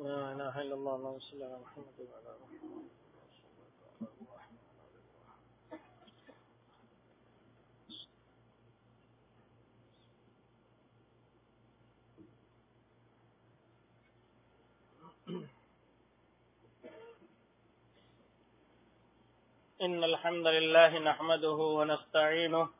لا إله إلا الله اللهم صل على محمد وعلى إن الحمد لله نحمده ونستعينه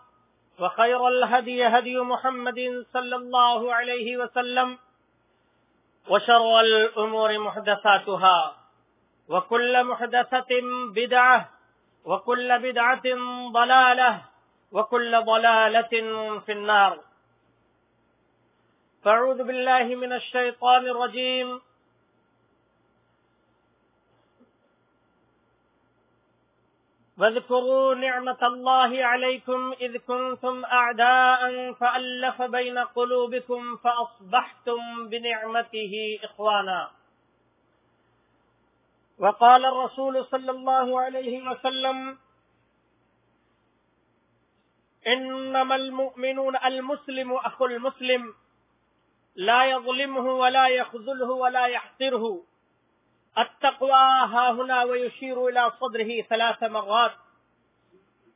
وخير الهدي هدي محمد صلى الله عليه وسلم وشر الأمور محدثاتها وكل محدثة بدعة وكل بدعة ضلالة وكل ضلالة في النار. فاعوذ بالله من الشيطان الرجيم. واذكروا نعمة الله عليكم إذ كنتم أعداء فألف بين قلوبكم فأصبحتم بنعمته إخوانا. وقال الرسول صلى الله عليه وسلم إنما المؤمنون المسلم أخو المسلم لا يظلمه ولا يخذله ولا يحقره. التقوى، ها هنا ويشير إلى صدره ثلاث مرات.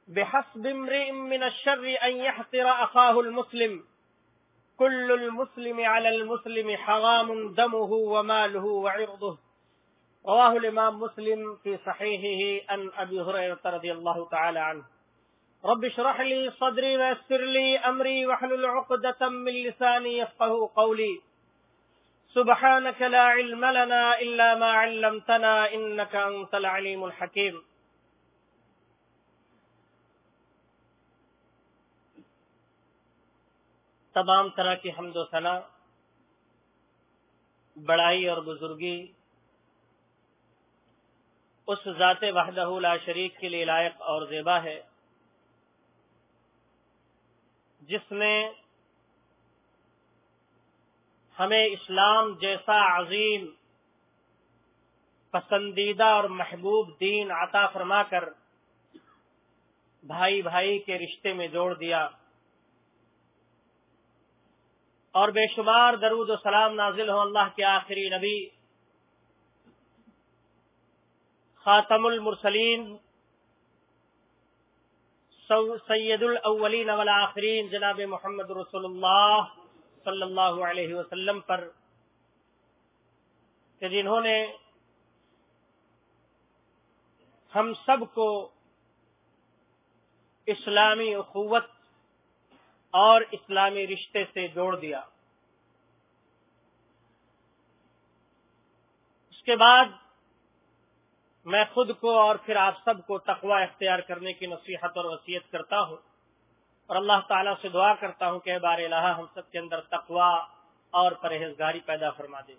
بحسب امرئ من الشر أن يحقر أخاه المسلم. كل المسلم على المسلم حرام دمه وماله وعرضه. رواه الإمام مسلم في صحيحه أن أبي هريرة رضي الله تعالى عنه. رب اشرح لي صدري ويسر لي أمري واحلل عقدة من لساني يفقه قولي. سبحانك لا علم لنا إلا ما علمتنا إنك أنت العليم الحكيم. تمام طرح کی حمد و ثنا، بڑائی اور بزرگی، اس ذات وحدہ لا شریک کے لیے لائق اور زیبا ہے، جس نے ہمیں اسلام جیسا عظیم، پسندیدہ اور محبوب دین عطا فرما کر بھائی بھائی کے رشتے میں جوڑ دیا۔ اور بے شمار درود و سلام نازل ہو اللہ کے آخری نبی، خاتم المرسلین سید الاولین والآخرین، جناب محمد رسول اللہ۔ صلی اللہ علیہ وسلم پر کہ جنہوں نے ہم سب کو اسلامی اخوت اور اسلامی رشتے سے جوڑ دیا۔ اس کے بعد میں خود کو اور پھر آپ سب کو تقوی اختیار کرنے کی نصیحت اور وصیت کرتا ہوں۔ اور اللہ تعالیٰ سے دعا کرتا ہوں کہ بار الہ، ہم سب کے اندر تقوا اور پرہیزگاری پیدا فرما دے۔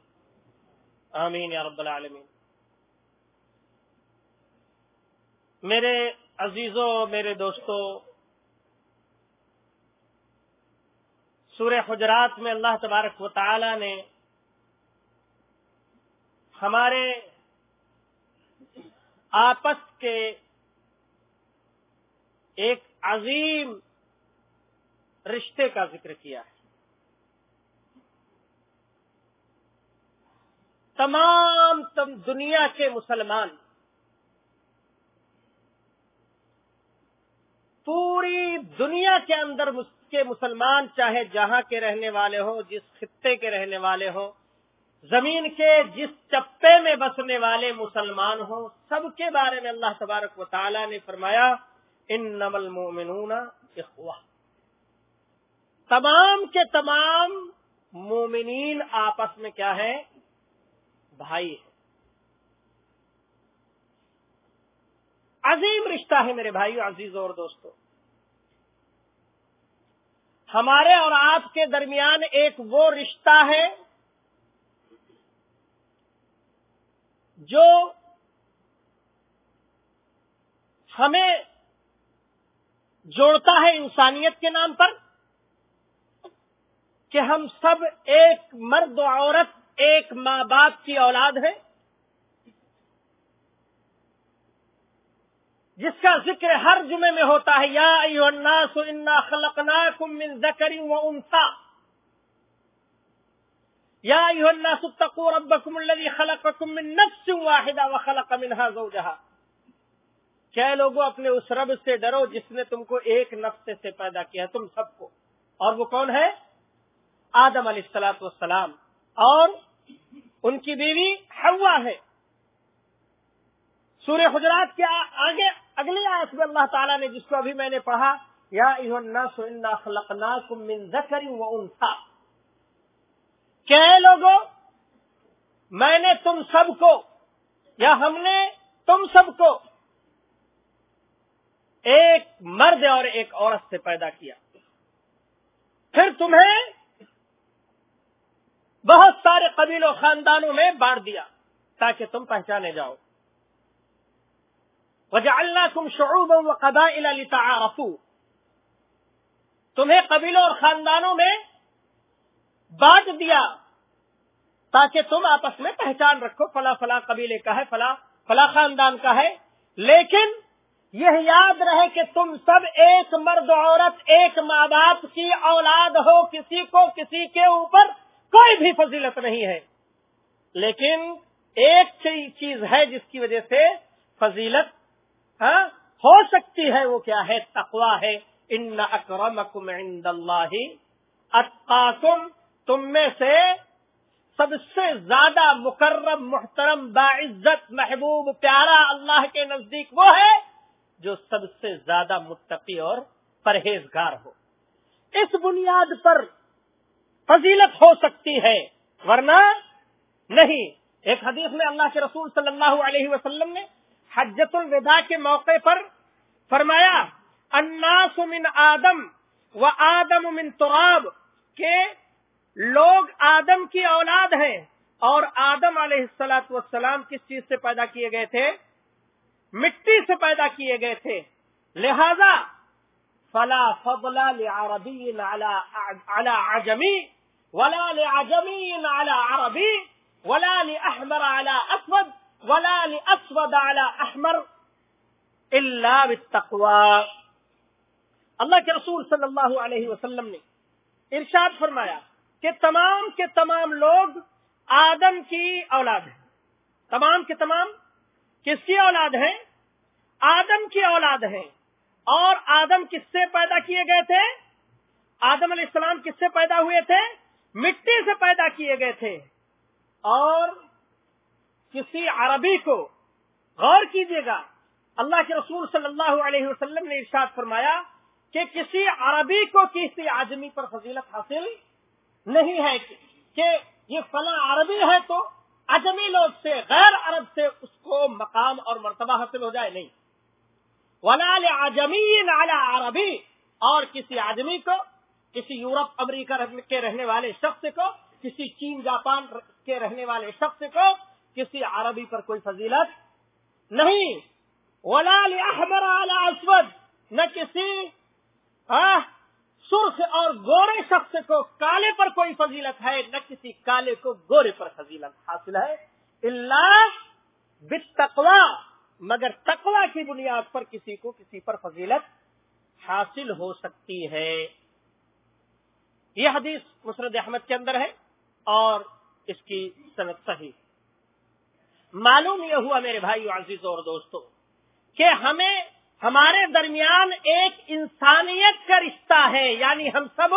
آمین یا رب العالمین۔ میرے عزیزوں، میرے دوستوں، سورہ حجرات میں اللہ تبارک و تعالی نے ہمارے آپس کے ایک عظیم رشتے کا ذکر کیا ہے۔ تمام تم دنیا کے مسلمان، پوری دنیا کے اندر کے مسلمان چاہے جہاں کے رہنے والے ہوں، جس خطے کے رہنے والے ہوں، زمین کے جس چپے میں بسنے والے مسلمان ہوں، سب کے بارے میں اللہ تبارک و تعالی نے فرمایا ان نمل مومنون اخوا تمام کے تمام مومنین آپس میں کیا ہے بھائی ہے عظیم رشتہ ہے میرے بھائی عزیز اور دوستو۔ ہمارے اور آپ کے درمیان ایک وہ رشتہ ہے جو ہمیں جوڑتا ہے انسانیت کے نام پر۔ کہ ہم سب ایک مرد و عورت، ایک ماں باپ کی اولاد ہے جس کا ذکر ہر جمعے میں ہوتا ہے، یا الناس انا خلقناکم من ذکر و انثى یا ایھا الناس اتقوا ربکم الذی خلقکم من نفس واحدہ وخلق منها زوجها کیا لوگوں، اپنے اس رب سے ڈرو جس نے تم کو ایک نفس سے پیدا کیا، تم سب کو۔ اور وہ کون ہے؟ آدم علیہ السلاۃ والسلام اور ان کی بیوی ہوا ہے۔ سورہ حجرات کے آگے اگلی آیت میں اللہ تعالیٰ نے جس کو ابھی میں نے پڑھا، یا من ذکر و انسا کہ لوگوں میں نے تم سب کو، یا ہم نے تم سب کو ایک مرد اور ایک عورت سے پیدا کیا۔ پھر تمہیں بہت سارے قبیل و خاندانوں میں بانٹ دیا تاکہ تم پہچانے جاؤ۔ وجعلناكم شعوبا وقبائل لتعارفوا۔ تمہیں قبیلوں اور خاندانوں میں بانٹ دیا تاکہ تم آپس میں پہچان رکھو فلا فلا قبیلے کا ہے فلا فلا خاندان کا ہے۔ لیکن یہ یاد رہے کہ تم سب ایک مرد عورت، ایک ماں باپ کی اولاد ہو، کسی کو کسی کے اوپر کوئی بھی فضیلت نہیں ہے۔ لیکن ایک چیز ہے جس کی وجہ سے فضیلت ہاں ہو سکتی ہے، وہ کیا ہے؟ تقوا ہے۔ ان اکرمکم عند اللہ اتقاکم تم میں سے سب سے زیادہ مکرم، محترم، باعزت، محبوب، پیارا اللہ کے نزدیک وہ ہے جو سب سے زیادہ متقی اور پرہیزگار ہو۔ اس بنیاد پر فضیلت ہو سکتی ہے۔ ورنہ نہیں۔ ایک حدیث میں اللہ کے رسول صلی اللہ علیہ وسلم نے حجت الوداع کے موقع پر فرمایا، الناس من آدم و آدم من تراب کے لوگ آدم کی اولاد ہیں اور آدم علیہ السلاط والسلام کس چیز سے پیدا کیے گئے تھے؟ مٹی سے پیدا کیے گئے تھے۔ لہذا فلا فضل لعربی على عجمی ولا لعجمی على عربی ولا لأحمر على اسود ولا اسود احمر اللہ بالتقوى. اللہ کے رسول صلی اللہ علیہ وسلم نے ارشاد فرمایا کہ تمام کے تمام لوگ آدم کی اولاد ہیں۔ تمام کے تمام کس کی اولاد ہیں؟ آدم کی اولاد ہیں۔ اور آدم کس سے پیدا کیے گئے تھے؟ آدم علیہ السلام کس سے پیدا ہوئے تھے؟ مٹی سے پیدا کیے گئے تھے۔ اور کسی عربی کو غور کیجیے گا۔ اللہ کے رسول صلی اللہ علیہ وسلم نے ارشاد فرمایا کہ کسی عربی کو کسی آدمی پر فضیلت حاصل نہیں ہے کہ یہ فلاں عربی ہے تو اجمی لوگ سے، غیر عرب سے اس کو مقام اور مرتبہ حاصل ہو جائے، نہیں۔ ولال اجمی نالا عربی اور کسی آدمی کو کسی یورپ، امریکہ کے رہنے والے شخص کو، کسی چین، جاپان کے رہنے والے شخص کو کسی عربی پر کوئی فضیلت نہیں۔ احمر اسود نہ کسی سرخ اور گورے شخص کو کالے پر کوئی فضیلت ہے، نہ کسی کالے کو گورے پر فضیلت حاصل ہے۔ اللہ بتقوا مگر تقوا کی بنیاد پر کسی کو کسی پر فضیلت حاصل ہو سکتی ہے۔ یہ حدیث مسرد احمد کے اندر ہے اور اس کی صنعت صحیح معلوم یہ ہوا میرے بھائی عزیز اور دوستوں کہ ہمیں ہمارے درمیان ایک انسانیت کا رشتہ ہے یعنی ہم سب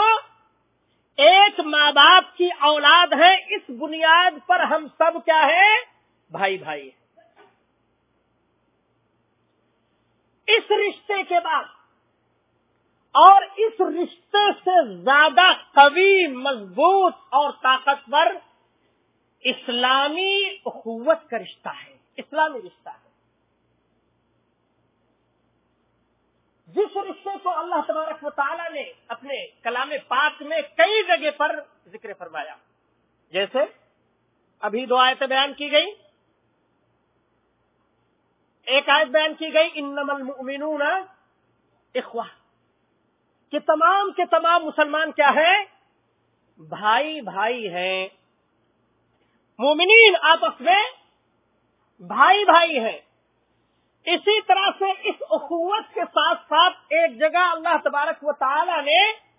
ایک ماں باپ کی اولاد ہے اس بنیاد پر ہم سب کیا ہے؟ بھائی بھائی اس رشتے کے بعد اور اس رشتے سے زیادہ قوی، مضبوط اور طاقتور اسلامی اخوت کا رشتہ ہے، اسلامی رشتہ ہے۔ جس رشتے کو اللہ تبارک و تعالی نے اپنے کلام پاک میں کئی جگہ پر ذکر فرمایا، جیسے ابھی دو آیتیں بیان کی گئی ایک آیت بیان کی گئی ان المؤمنون اخوا کہ تمام کے تمام مسلمان کیا ہے بھائی بھائی ہیں۔ مومنین آپس میں بھائی بھائی ہیں۔ اسی طرح سے اس اخوت کے ساتھ ساتھ ایک جگہ اللہ تبارک و تعالی نے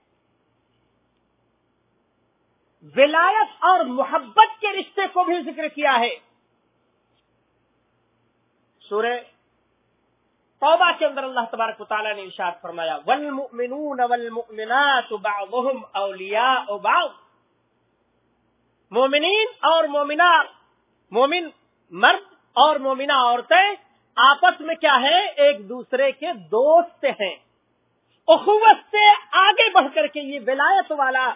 ولایت اور محبت کے رشتے کو بھی ذکر کیا ہے۔ سورہ توبہ کے اندر اللہ تبارک و تعالیٰ نے ارشاد فرمایا، والمؤمنون والمؤمنات بعضهم اولیاء بعض. مومنین اور مومنات، مومن مرد اور مومنہ عورتیں آپس میں کیا ہے؟ ایک دوسرے کے دوست ہیں۔ اخوت سے آگے بڑھ کر کے یہ ولایت والا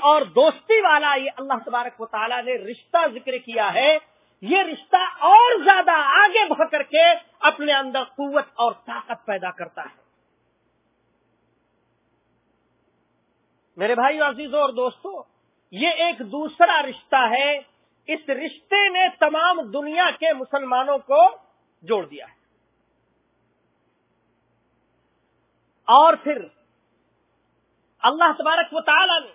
اور دوستی والا یہ اللہ تبارک و تعالیٰ نے رشتہ ذکر کیا ہے۔ یہ رشتہ اور زیادہ آگے بڑھ کر کے اپنے اندر قوت اور طاقت پیدا کرتا ہے۔ میرے بھائی عزیزوں اور دوستوں یہ ایک دوسرا رشتہ ہے۔ اس رشتے نے تمام دنیا کے مسلمانوں کو جوڑ دیا ہے۔ اور پھر اللہ تبارک و تعالی نے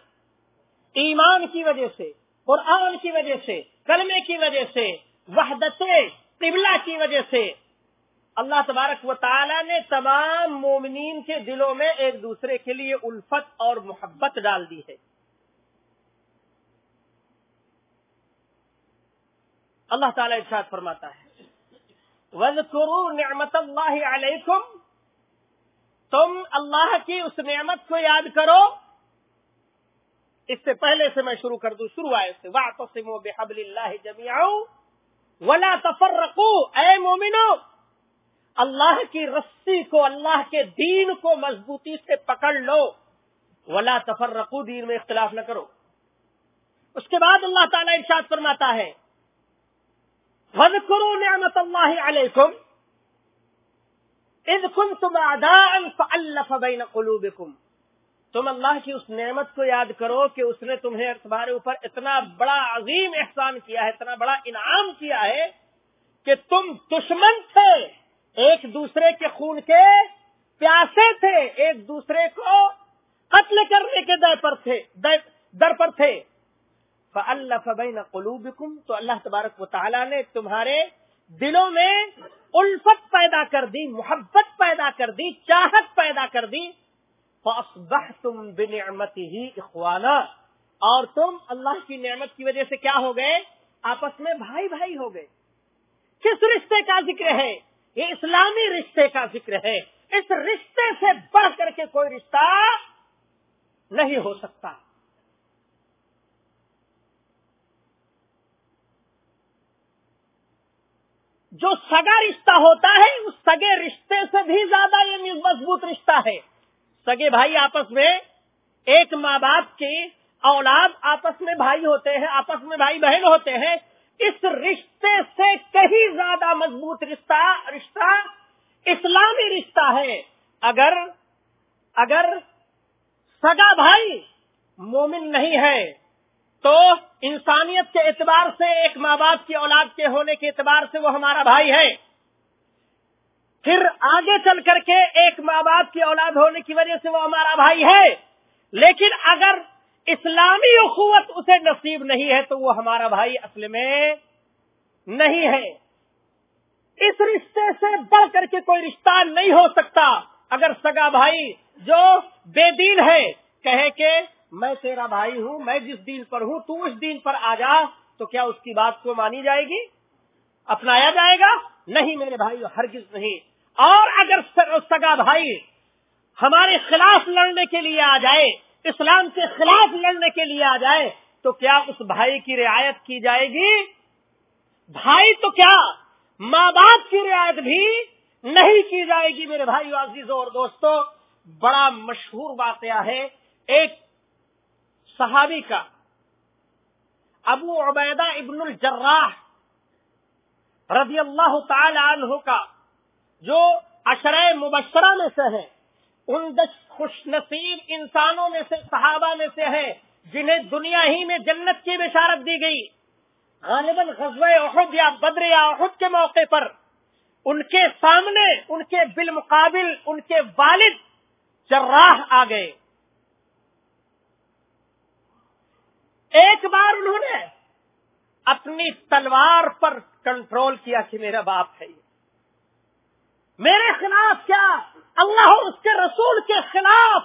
ایمان کی وجہ سے قرآن کی وجہ سے، کلمے کی وجہ سے، وحدت قبلہ کی وجہ سے۔ اللہ تبارک و تعالی نے تمام مومنین کے دلوں میں ایک دوسرے کے لیے الفت اور محبت ڈال دی ہے۔ اللہ تعالی ارشاد فرماتا ہے۔ وَذْكُرُوا نعمت اللہ علیکم تم اللہ کی اس نعمت کو یاد کرو۔ اس سے پہلے سے میں شروع کر دوں، شروع آئے سے۔ واقسم بحبل اللہ جميعا ولا تفرقوا۔ اے مومنو، اللہ کی رسی کو، اللہ کے دین کو مضبوطی سے پکڑ لو۔ ولا تفرقوا، دین میں اختلاف نہ کرو۔ اس کے بعد اللہ تعالی ارشاد فرماتا ہے، وَذْكُرُوا نِعْمَةَ اللَّهِ عَلَيْكُمْ اذ كنتم اعداء فالف بين قلوبكم۔ تم اللہ کی اس نعمت کو یاد کرو کہ اس نے تمہیں تمہارے اوپر اتنا بڑا عظیم احسان کیا ہے، اتنا بڑا انعام کیا ہے کہ تم دشمن تھے۔ ایک دوسرے کے خون کے پیاسے تھے، ایک دوسرے کو قتل کرنے کے در پر تھے، در پر تھے۔ اللہ فبین قلوبکم تو اللہ تبارک و تعالیٰ نے تمہارے دلوں میں الفت پیدا کر دی، محبت پیدا کر دی، چاہت پیدا کر دی۔ تم بنعمتی ہی اخوانا اور تم اللہ کی نعمت کی وجہ سے کیا ہو گئے؟ آپس میں بھائی بھائی ہو گئے۔ کس رشتے کا ذکر ہے؟ یہ اسلامی رشتے کا ذکر ہے۔ اس رشتے سے بڑھ کر کے کوئی رشتہ نہیں ہو سکتا۔ جو سگا رشتہ ہوتا ہے، اس سگے رشتے سے بھی زیادہ یہ مضبوط رشتہ ہے۔ سگے بھائی آپس میں، ایک ماں باپ کی اولاد آپس میں بھائی ہوتے ہیں، آپس میں بھائی بہن ہوتے ہیں، اس رشتے سے کہیں زیادہ مضبوط رشتہ رشتہ اسلامی رشتہ ہے۔ اگر اگر سگا بھائی مومن نہیں ہے، تو انسانیت کے اعتبار سے، ایک ماں باپ کی اولاد کے ہونے کے اعتبار سے وہ ہمارا بھائی ہے۔ پھر آگے چل کر کے ایک ماں باپ کی اولاد ہونے کی وجہ سے وہ ہمارا بھائی ہے۔ لیکن اگر اسلامی اخوت اسے نصیب نہیں ہے تو وہ ہمارا بھائی اصل میں نہیں ہے۔ اس رشتے سے بڑھ کر کے کوئی رشتہ نہیں ہو سکتا۔ اگر سگا بھائی جو بے دین ہے کہے کہ میں تیرا بھائی ہوں، میں جس دین پر ہوں، تو اس دین پر آ جا، تو کیا اس کی بات کو مانی جائے گی؟ اپنایا جائے گا؟ نہیں میرے بھائی ہرگز نہیں۔ اور اگر سگا بھائی ہمارے خلاف لڑنے کے لیے آ جائے، اسلام کے خلاف لڑنے کے لیے آ جائے، تو کیا اس بھائی کی رعایت کی جائے گی؟ بھائی تو کیا ماں باپ کی رعایت بھی نہیں کی جائے گی میرے بھائی عزیزوں اور دوستوں بڑا مشہور واقعہ ہے ایک صحابی کا، ابو عبیدہ ابن الجراح رضی اللہ تعالی عنہ کا۔ جو اشرۂ مبشرہ میں سے ہے ان دس خوش نصیب انسانوں میں سے، صحابہ میں سے ہے جنہیں دنیا ہی میں جنت کی بشارت دی گئی۔ غالباً غزوہ احد یا بدر یا احد کے موقع پر ان کے سامنے، ان کے بالمقابل ان کے والد جراح آ گئے۔ ایک بار انہوں نے اپنی تلوار پر کنٹرول کیا کہ میرا باپ ہے یہ۔ میرے خلاف کیا؟ اللہ اس کے رسول کے خلاف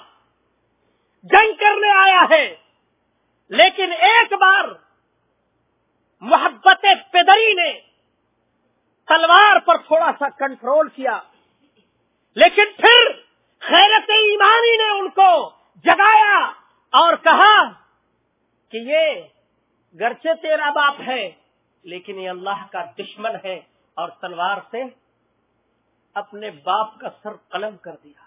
جنگ کرنے آیا ہے۔ لیکن ایک بار محبت پدری نے تلوار پر تھوڑا سا کنٹرول کیا۔ لیکن پھر خیرت ایمانی نے ان کو جگایا اور کہا کہ یہ گرچہ تیرا باپ ہے، لیکن یہ اللہ کا دشمن ہے اور تلوار سے اپنے باپ کا سر قلم کر دیا۔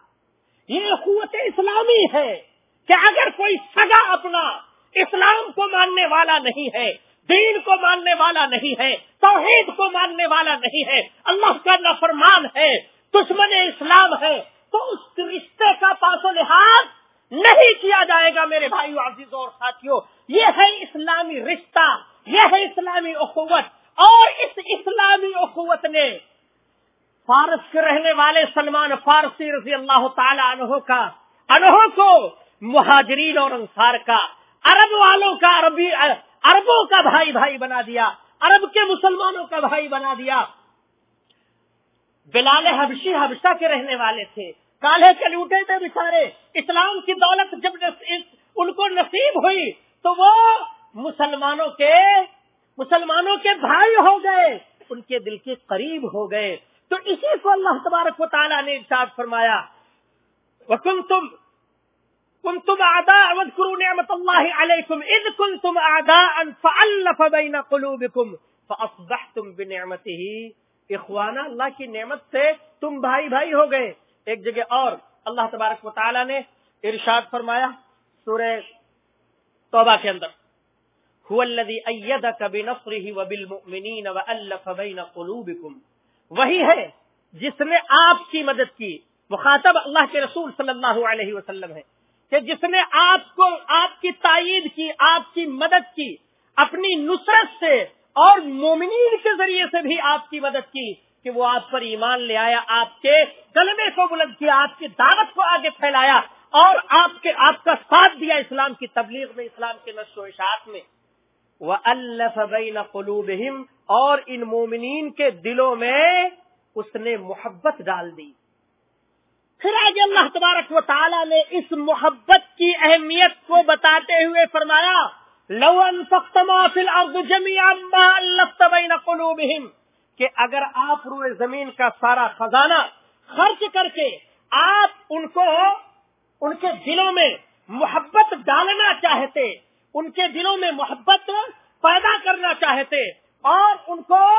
یہ قوت اسلامی ہے کہ اگر کوئی سگا اپنا اسلام کو ماننے والا نہیں ہے، دین کو ماننے والا نہیں ہے، توحید کو ماننے والا نہیں ہے، اللہ کا نفرمان ہے، دشمن اسلام ہے، تو اس رشتے کا پاس و لحاظ نہیں کیا جائے گا میرے بھائی عزیزوں اور ساتھیوں یہ ہے اسلامی رشتہ، یہ ہے اسلامی اخوت۔ اور اس اسلامی اخوت نے فارس کے رہنے والے سلمان فارسی رضی اللہ تعالی عنہ کا انہوں کو مہاجرین اور انصار کا، عرب والوں کا عربی اربوں کا بھائی بھائی بنا دیا، عرب کے مسلمانوں کا بھائی بنا دیا۔ بلال حبشی حبشہ کے رہنے والے تھے۔ کالے کے لوٹے تھے بچارے۔ اسلام کی دولت جب ان کو نصیب ہوئی تو وہ مسلمانوں کے مسلمانوں کے بھائی ہو گئے۔ ان کے دل کے قریب ہو گئے۔ تو اسی کو اللہ تبارک و تعالیٰ نے ارشاد فرمایا وکم تم كنتم اعداء واذكروا نعمة الله عليكم اذ كنتم اعداء فالف بين قلوبكم فاصبحتم بنعمته اخوانا اللہ کی نعمت سے تم بھائی بھائی ہو گئے۔ ایک جگہ اور اللہ تبارک و تعالی نے ارشاد فرمایا سورہ توبہ کے اندر۔ هو الذي ايدك بنصره وبالمؤمنين والف بين قلوبكم۔ وہی ہے جس نے آپ کی مدد کی۔ مخاطب اللہ کے رسول صلی اللہ علیہ وسلم ہے کہ جس نے آپ کو، آپ کی تائید کی، آپ کی مدد کی، اپنی نصرت سے اور مومنین کے ذریعے سے بھی آپ کی مدد کی کہ وہ آپ پر ایمان لے آیا، آپ کے کلمے کو بلند کیا، آپ کی دعوت کو آگے پھیلایا اور آپ کے، آپ کا ساتھ دیا اسلام کی تبلیغ میں، اسلام کے نشو و اشاعت میں۔ وہ اللہ قلوبہم اور ان مومنین کے دلوں میں اس نے محبت ڈال دی۔ پھر آگے اللہ تبارک و تعالیٰ نے اس محبت کی اہمیت کو بتاتے ہوئے فرمایا لون کہ اگر آپ روئے زمین کا سارا خزانہ خرچ کر کے آپ ان کو، ان کے دلوں میں محبت ڈالنا چاہتے، ان کے دلوں میں محبت پیدا کرنا چاہتے اور ان کو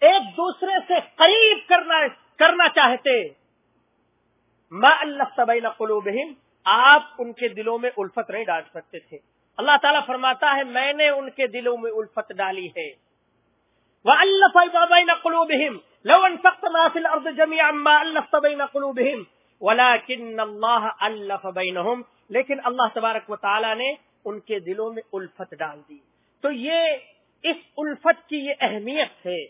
ایک دوسرے سے قریب کرنا کرنا چاہتے۔ اللہ طبی قلوبہم آپ ان کے دلوں میں الفت نہیں ڈال سکتے تھے۔ اللہ تعالیٰ فرماتا ہے، میں نے ان کے دلوں میں الفت ڈالی ہے۔ وہ اللہ قلوبہم لو انفقت ما في الارض جميعا ما الفت بين قلوبهم؟ ولكن الله لیکن اللہ تبارک و تعالی نے ان کے دلوں میں الفت ڈال دی۔ تو یہ اس الفت کی یہ اہمیت ہے،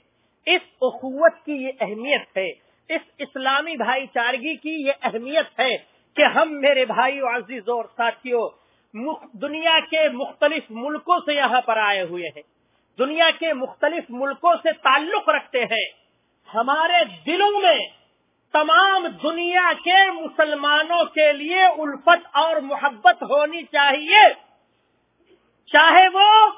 اس اخوت کی یہ اہمیت ہے، اس اسلامی بھائی چارگی کی یہ اہمیت ہے کہ ہم میرے بھائی عزیز اور ساتھیوں دنیا کے مختلف ملکوں سے یہاں پر آئے ہوئے ہیں۔ دنیا کے مختلف ملکوں سے تعلق رکھتے ہیں۔ ہمارے دلوں میں تمام دنیا کے مسلمانوں کے لیے الفت اور محبت ہونی چاہیے۔ چاہے وہ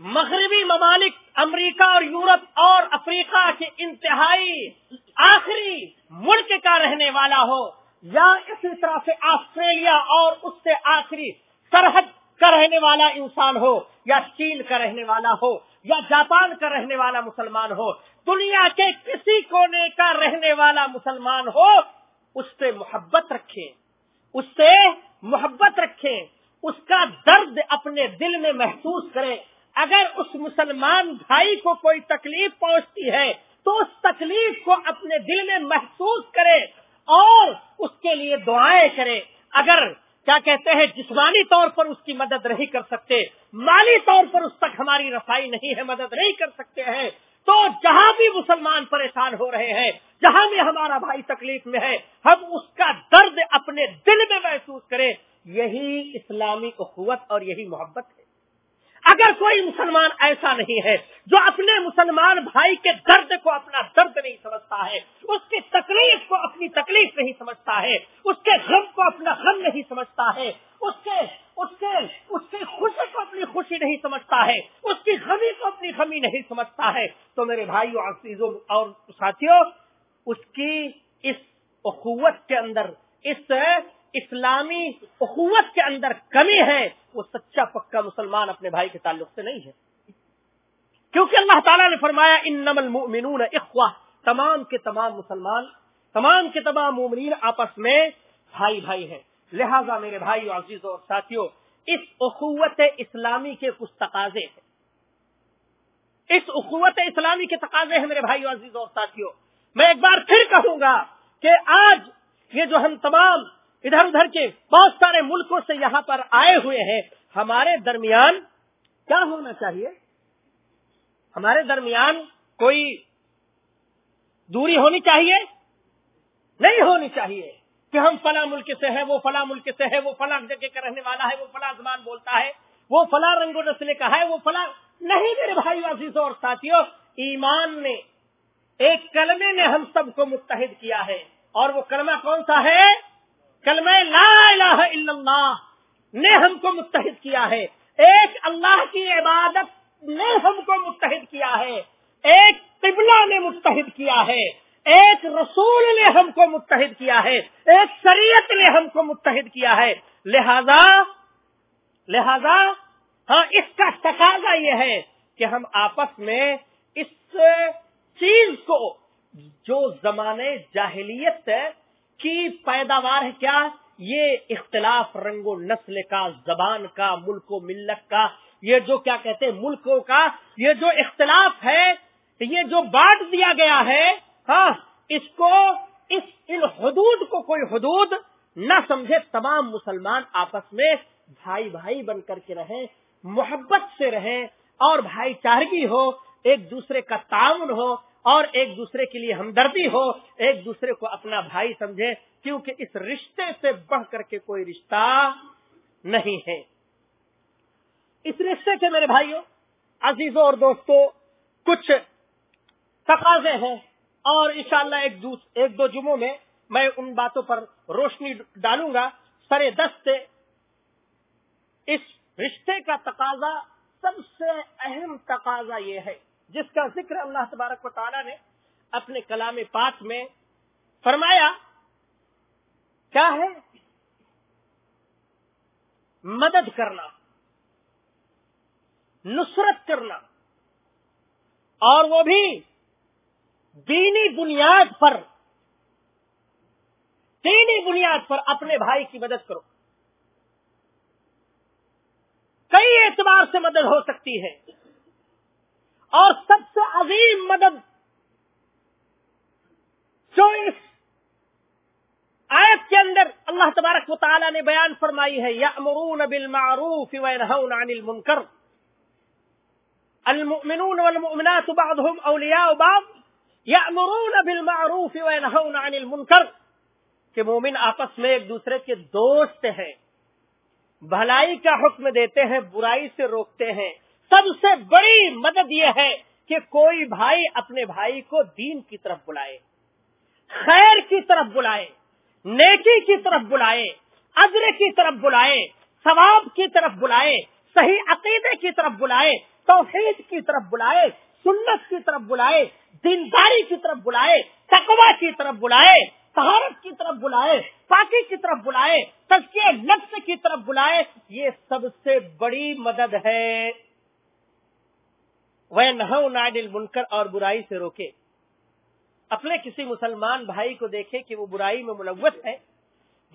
مغربی ممالک امریکہ اور یورپ اور افریقہ کے انتہائی آخری ملک کا رہنے والا ہو یا اسی طرح سے آسٹریلیا اور اس سے آخری سرحد کا رہنے والا انسان ہو یا چین کا رہنے والا ہو یا جاپان کا رہنے والا مسلمان ہو دنیا کے کسی کونے کا رہنے والا مسلمان ہو، اس سے محبت رکھیں، اس سے محبت رکھیں، اس کا درد اپنے دل میں محسوس کریں اگر اس مسلمان بھائی کو کوئی تکلیف پہنچتی ہے، تو اس تکلیف کو اپنے دل میں محسوس کرے اور اس کے لیے دعائیں کرے۔ اگر کیا کہتے ہیں، جسمانی طور پر اس کی مدد نہیں کر سکتے، مالی طور پر اس تک ہماری رسائی نہیں ہے، مدد نہیں کر سکتے ہیں، تو جہاں بھی مسلمان پریشان ہو رہے ہیں، جہاں بھی ہمارا بھائی تکلیف میں ہے، ہم اس کا درد اپنے دل میں محسوس کریں۔ یہی اسلامی اخوت اور یہی محبت ہے۔ اگر کوئی مسلمان ایسا نہیں ہے جو اپنے مسلمان بھائی کے درد کو اپنا درد نہیں سمجھتا ہے، اس کی تکلیف کو اپنی تکلیف نہیں سمجھتا ہے، اس کے غم کو اپنا غم نہیں سمجھتا ہے، اس کے اس کے، اس کی خوشی کو اپنی خوشی نہیں سمجھتا ہے، اس کی غمی کو اپنی غمی نہیں سمجھتا ہے۔ تو میرے بھائیوں عزیزوں اور ساتھیوں، اس کی اس اخوت کے اندر، اس اسلامی اخوت کے اندر کمی ہے، وہ سچا پکا مسلمان اپنے بھائی کے تعلق سے نہیں ہے۔ کیونکہ اللہ تعالیٰ نے فرمایا ان نمل مینون اخوا تمام کے تمام مسلمان، تمام کے تمام مومنین آپس میں بھائی بھائی ہیں۔ لہذا میرے بھائی عزیزوں اور ساتھیوں اس اخوت اسلامی کے کچھ تقاضے ہیں۔ اس اخوت اسلامی کے تقاضے ہیں میرے بھائی عزیزوں اور ساتھیوں میں ایک بار پھر کہوں گا کہ آج یہ جو ہم تمام ادھر ادھر کے بہت سارے ملکوں سے یہاں پر آئے ہوئے ہیں۔ ہمارے درمیان کیا ہونا چاہیے؟ ہمارے درمیان کوئی دوری ہونی چاہیے؟ نہیں ہونی چاہیے کہ ہم فلاں ملک سے ہیں، وہ فلاں ملک سے ہے وہ فلاں جگہ کا رہنے والا ہے، وہ فلاں زبان بولتا ہے، وہ فلاں رنگ و نسلے کا ہے، وہ فلاں نہیں میرے بھائی عزیزوں اور ساتھیوں، ایمان نے، ایک کلمے نے ہم سب کو متحد کیا ہے۔ اور وہ کلمہ کون سا ہے؟ کلمہ لا الہ الا اللہ نے ہم کو متحد کیا ہے۔ ایک اللہ کی عبادت نے ہم کو متحد کیا ہے۔ ایک قبلہ نے متحد کیا ہے۔ ایک رسول نے ہم کو متحد کیا ہے۔ ایک شریعت نے ہم کو متحد کیا ہے۔ لہذا لہذا ہاں اس کا تقاضا یہ ہے کہ ہم آپس میں اس چیز کو، جو زمانے جاہلیت کی پیداوار ہے کیا؟ یہ اختلاف رنگ و نسل کا، زبان کا، ملک و ملت کا، یہ جو کیا کہتے ہیں، ملکوں کا، یہ جو اختلاف ہے، یہ جو بانٹ دیا گیا ہے ہاں اس کو، اس ان حدود کو کوئی حدود نہ سمجھے تمام مسلمان آپس میں بھائی بھائی بن کر کے رہیں، محبت سے رہیں، اور بھائی چارگی ہو، ایک دوسرے کا تعاون ہو اور ایک دوسرے کے لیے ہمدردی ہو، ایک دوسرے کو اپنا بھائی سمجھے، کیونکہ اس رشتے سے بڑھ کر کے کوئی رشتہ نہیں ہے۔ اس رشتے کے میرے بھائیوں عزیزوں اور دوستوں، کچھ تقاضے ہیں۔ اور انشاءاللہ ایک ایک دو جمعوں میں میں ان باتوں پر روشنی ڈالوں گا۔ سر دست سے اس رشتے کا تقاضا سب سے اہم تقاضا یہ ہے۔ جس کا ذکر اللہ تبارک و تعالیٰ نے اپنے کلام پاک میں فرمایا، کیا ہے؟ مدد کرنا، نصرت کرنا، اور وہ بھی دینی بنیاد پر، دینی بنیاد پر اپنے بھائی کی مدد کرو۔ کئی اعتبار سے مدد ہو سکتی ہے۔ اور سب سے عظیم مدد جو اس آیت کے اندر اللہ تبارک و تعالی نے بیان فرمائی ہے یا امرون بل معروف عن المنکر. المؤمنون والمؤمنات بعضهم اولیاء بعض یامرون بالمعروف وینهون عن المنکر. کہ مومن آپس میں ایک دوسرے کے دوست ہیں، بھلائی کا حکم دیتے ہیں، برائی سے روکتے ہیں سب سے بڑی مدد یہ ہے کہ کوئی بھائی اپنے بھائی کو دین کی طرف بلائے خیر کی طرف بلائے نیکی کی طرف بلائے ادر کی طرف بلائے ثواب کی طرف بلائے صحیح عقیدے کی طرف بلائے توحید کی طرف بلائے سنت کی طرف بلائے دینداری کی طرف بلائے تقوا کی طرف بلائے سہارت کی طرف بلائے پاکی کی طرف بلائے تزکیہ نفس کی طرف بلائے یہ سب سے بڑی مدد ہے وہ نہ منکر اور برائی سے روکے۔ اپنے کسی مسلمان بھائی کو دیکھے کہ وہ برائی میں ملوث ہے،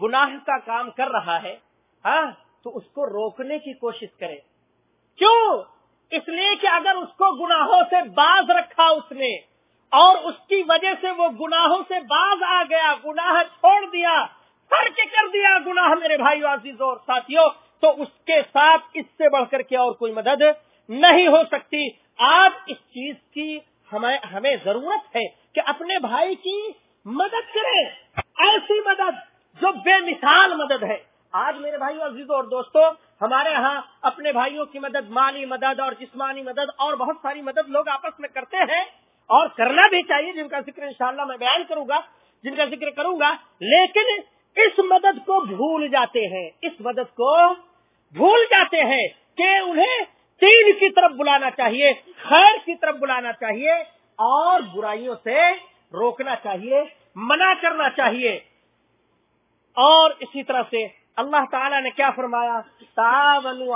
گناہ کا کام کر رہا ہے ہاں تو اس کو روکنے کی کوشش کرے۔ کیوں؟ اس لیے کہ اگر اس کو گناہوں سے باز رکھا اس نے اور اس کی وجہ سے وہ گناہوں سے باز آ گیا، گناہ چھوڑ دیا کے کر دیا گناہ میرے بھائی عزیز اور ساتھیوں تو اس کے ساتھ اس سے بڑھ کر کے اور کوئی مدد نہیں ہو سکتی۔ آج اس چیز کی ہمیں ہمیں ضرورت ہے کہ اپنے بھائی کی مدد کریں۔ ایسی مدد جو بے مثال مدد ہے۔ آج میرے بھائی عزیزوں اور دوستوں ہمارے ہاں اپنے بھائیوں کی مدد، مالی مدد اور جسمانی مدد اور بہت ساری مدد لوگ آپس میں کرتے ہیں اور کرنا بھی چاہیے، جن کا ذکر انشاءاللہ میں بیان کروں گا، جن کا ذکر کروں گا، لیکن اس مدد کو بھول جاتے ہیں۔ اس مدد کو بھول جاتے ہیں کہ انہیں تین کی طرف بلانا چاہیے، خیر کی طرف بلانا چاہیے، اور برائیوں سے روکنا چاہیے، منع کرنا چاہیے۔ اور اسی طرح سے اللہ تعالیٰ نے کیا فرمایا؟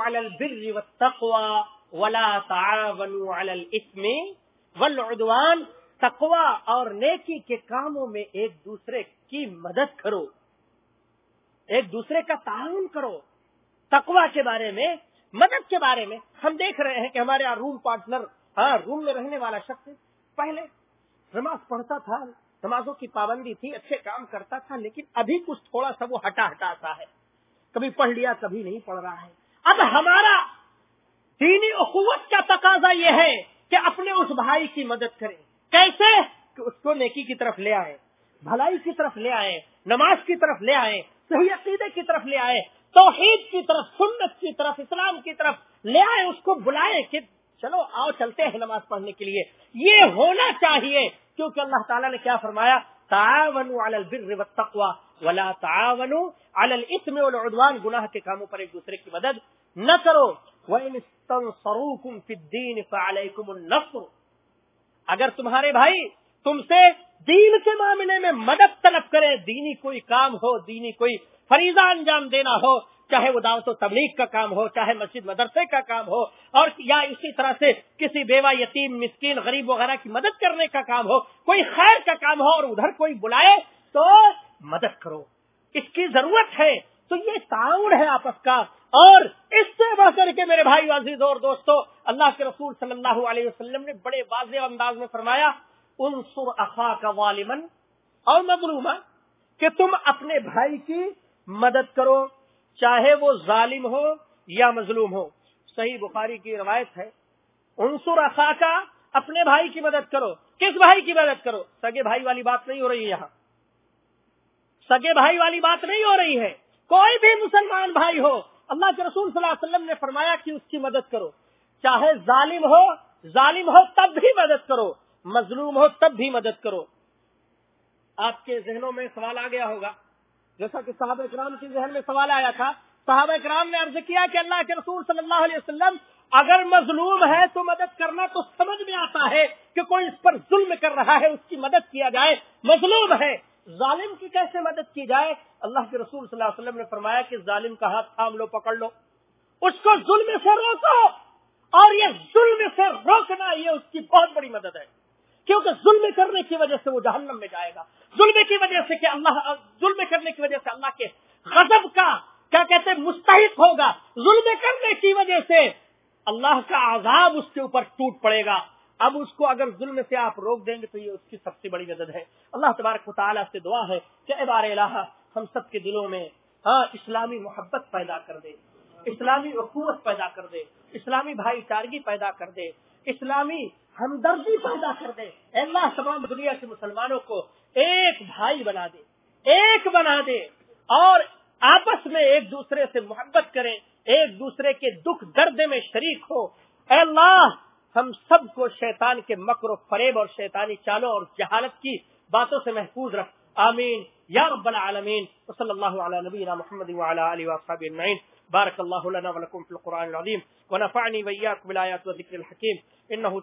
علی البر والتقوى ولا تعاونوا علی الاثم والعدوان۔ تقوا اور نیکی کے کاموں میں ایک دوسرے کی مدد کرو۔ ایک دوسرے کا تعاون کرو۔ تقوا کے بارے میں مدد کے بارے میں ہم دیکھ رہے ہیں کہ ہمارے یہاں روم پارٹنر ہاں روم میں رہنے والا شخص پہلے نماز پڑھتا تھا، نمازوں کی پابندی تھی، اچھے کام کرتا تھا، لیکن ابھی کچھ تھوڑا سا وہ ہٹا ہٹا سا ہے۔ کبھی پڑھ لیا، کبھی نہیں پڑھ رہا ہے۔ اب ہمارا دینی اخوت کا تقاضا یہ ہے کہ اپنے اس بھائی کی مدد کریں۔ کیسے؟ کہ اس کو نیکی کی طرف لے آئے، بھلائی کی طرف لے آئے، نماز کی طرف لے آئے، صحیح عقیدے کی طرف لے آئے۔ توحید کی طرف، سنت کی طرف، اسلام کی طرف لے آئے، اس کو بلائے کہ چلو آؤ چلتے ہیں نماز پڑھنے کے لیے۔ یہ ہونا چاہیے، کیونکہ اللہ تعالیٰ نے کیا فرمایا؟ علی البر والتقوى ولا تعاونوا علی الاثم والعدوان، گناہ کے کاموں پر ایک دوسرے کی مدد نہ کرو۔ وَإِنِ اسْتَنصَرُوكُمْ فِي الدِّينِ فَعَلَيْكُمُ النَّصْرُ۔ اگر تمہارے بھائی تم سے دین کے معاملے میں مدد طلب کرے، دینی کوئی کام ہو، دینی کوئی فریضہ انجام دینا ہو، چاہے وہ دعوت و تبلیغ کا کام ہو، چاہے مسجد مدرسے کا کام ہو، اور یا اسی طرح سے کسی بیوہ یتیم، مسکین، غریب وغیرہ کی مدد کرنے کا کام ہو، کوئی خیر کا کام ہو اور ادھر کوئی بلائے تو مدد کرو۔ اس کی ضرورت ہے۔ تو یہ تعاون ہے آپس کا۔ اور اس سے بڑھ کر کے میرے بھائی عزیز اور دوستو، اللہ کے رسول صلی اللہ علیہ وسلم نے بڑے واضح انداز میں فرمایا، انصر اخا کا والمن اور مظلوم کہ تم اپنے بھائی کی مدد کرو، چاہے وہ ظالم ہو یا مظلوم ہو۔ صحیح بخاری کی روایت ہے، انصر اخا کا اپنے بھائی کی مدد کرو۔ کس بھائی کی مدد کرو؟ سگے بھائی والی بات نہیں ہو رہی ہے یہاں۔ سگے بھائی والی بات نہیں ہو رہی ہے۔ کوئی بھی مسلمان بھائی ہو، اللہ کے رسول صلی اللہ علیہ وسلم نے فرمایا کہ اس کی مدد کرو۔ چاہے ظالم ہو ظالم ہو تب بھی مدد کرو۔ مظلوم ہو تب بھی مدد کرو۔ آپ کے ذہنوں میں سوال آ گیا ہوگا جیسا کہ صحابہ اکرام کے ذہن میں سوال آیا تھا، صحابہ اکرام نے عرض کیا کہ اللہ کے رسول صلی اللہ علیہ وسلم اگر مظلوم ہے تو مدد کرنا تو سمجھ میں آتا ہے کہ کوئی اس پر ظلم کر رہا ہے، اس کی مدد کیا جائے۔ مظلوم ہے، ظالم کی کیسے مدد کی جائے؟ اللہ کے رسول صلی اللہ علیہ وسلم نے فرمایا کہ ظالم کا ہاتھ تھام لو، پکڑ لو۔ اس کو ظلم سے روکو۔ اور یہ ظلم سے روکنا یہ اس کی بہت بڑی مدد ہے۔ کیونکہ ظلم کرنے کی وجہ سے وہ جہنم میں جائے گا۔ ظلم کی وجہ سے کہ اللہ، ظلم کرنے کی وجہ سے اللہ کے غضب کا کیا کہتے ہیں مستحق ہوگا ظلم کرنے کی وجہ سے اللہ کا عذاب اس کے اوپر ٹوٹ پڑے گا۔ اب اس کو اگر ظلم سے آپ روک دیں گے تو یہ اس کی سب سے بڑی مدد ہے۔ اللہ تبارک تعالیٰ سے دعا ہے کہ ابار الہ، ہم سب کے دلوں میں ہاں اسلامی محبت پیدا کر دے، اسلامی حکومت پیدا کر دے، اسلامی بھائی چارگی پیدا کر دے، اسلامی ہمدردی پیدا کر دے۔ اللہ، تمام دنیا کے مسلمانوں کو ایک بھائی بنا دے، ایک بنا دے اور آپس میں ایک دوسرے سے محبت کریں، ایک دوسرے کے دکھ درد میں شریک ہو۔ اے اللہ ہم سب کو شیطان کے مکر و فریب اور شیطانی چالوں اور جہالت کی باتوں سے محفوظ رکھ۔ آمین۔ یا رب العالمین صلی اللہ علی نبینا محمد وعلى آلہ وصحبہ اجمعین۔ بارک اللہ لنا ولکم فی القرآن العظیم۔ ونفعنی ویاکم بالآیات و ذکر الحکیم۔ انہو